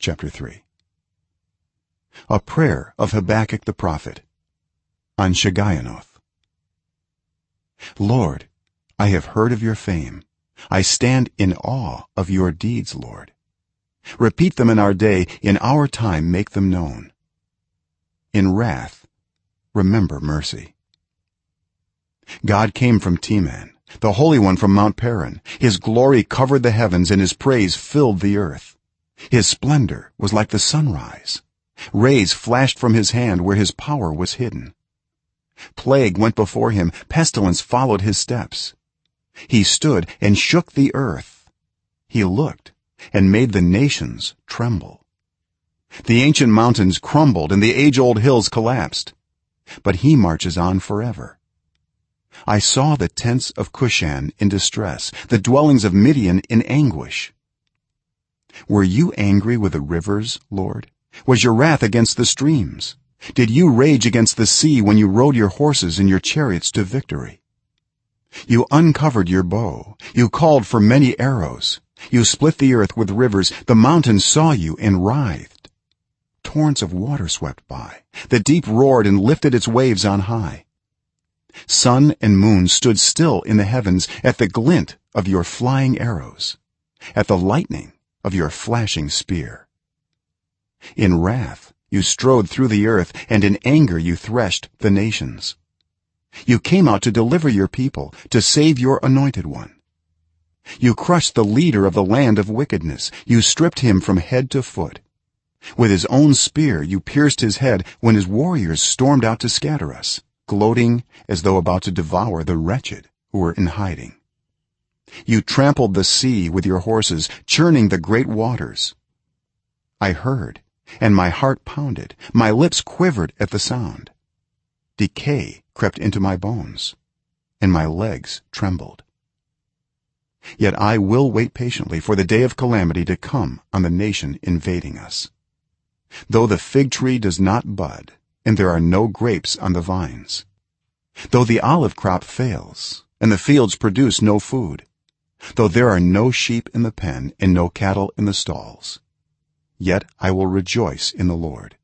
chapter 3 a prayer of habakkuk the prophet on shigionoth. Lord i have heard of your fame. I stand in awe of your deeds lord. Repeat them in our day. In our time make them known. In wrath remember mercy. God came from teman the holy one from mount paran. His glory covered the heavens and his praise filled the earth his splendor was like the sunrise. Rays flashed from his hand where his power was hidden. Plague went before him. Pestilence followed his steps. He stood and shook the earth. He looked and made the nations tremble. The ancient mountains crumbled and the age-old hills collapsed. But he marches on forever. I saw the tents of cushan in distress the dwellings of midian in anguish were you angry with the rivers lord? Was your wrath against the streams? Did you rage against the sea when you rode your horses and your chariots to victory? You uncovered your bow. You called for many arrows. You split the earth with rivers. The mountains saw you and writhed. Torrents of water swept by. The deep roared and lifted its waves on high. Sun and moon stood still in the heavens at the glint of your flying arrows. At the lightning of your flashing spear. In wrath you strode through the earth and in anger you threshed the nations. You came out to deliver your people to save your anointed one. You crushed the leader of the land of wickedness. You stripped him from head to foot. With his own spear you pierced his head when his warriors stormed out to scatter us gloating as though about to devour the wretched who were in hiding you trampled the sea with your horses churning the great waters. I heard and my heart pounded my lips quivered at the sound. Decay crept into my bones and my legs trembled. Yet i will wait patiently for the day of calamity to come on the nation invading us. Though the fig tree does not bud and there are no grapes on the vines though the olive crop fails and the fields produce no food though there are no sheep in the pen and no cattle in the stalls yet i will rejoice in the lord.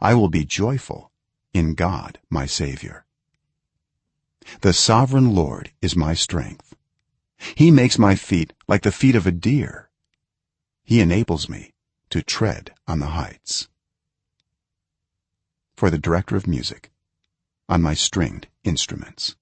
I will be joyful in god my savior. The sovereign lord is my strength. He makes my feet like the feet of a deer. He enables me to tread on the heights. For the director of music on my stringed instruments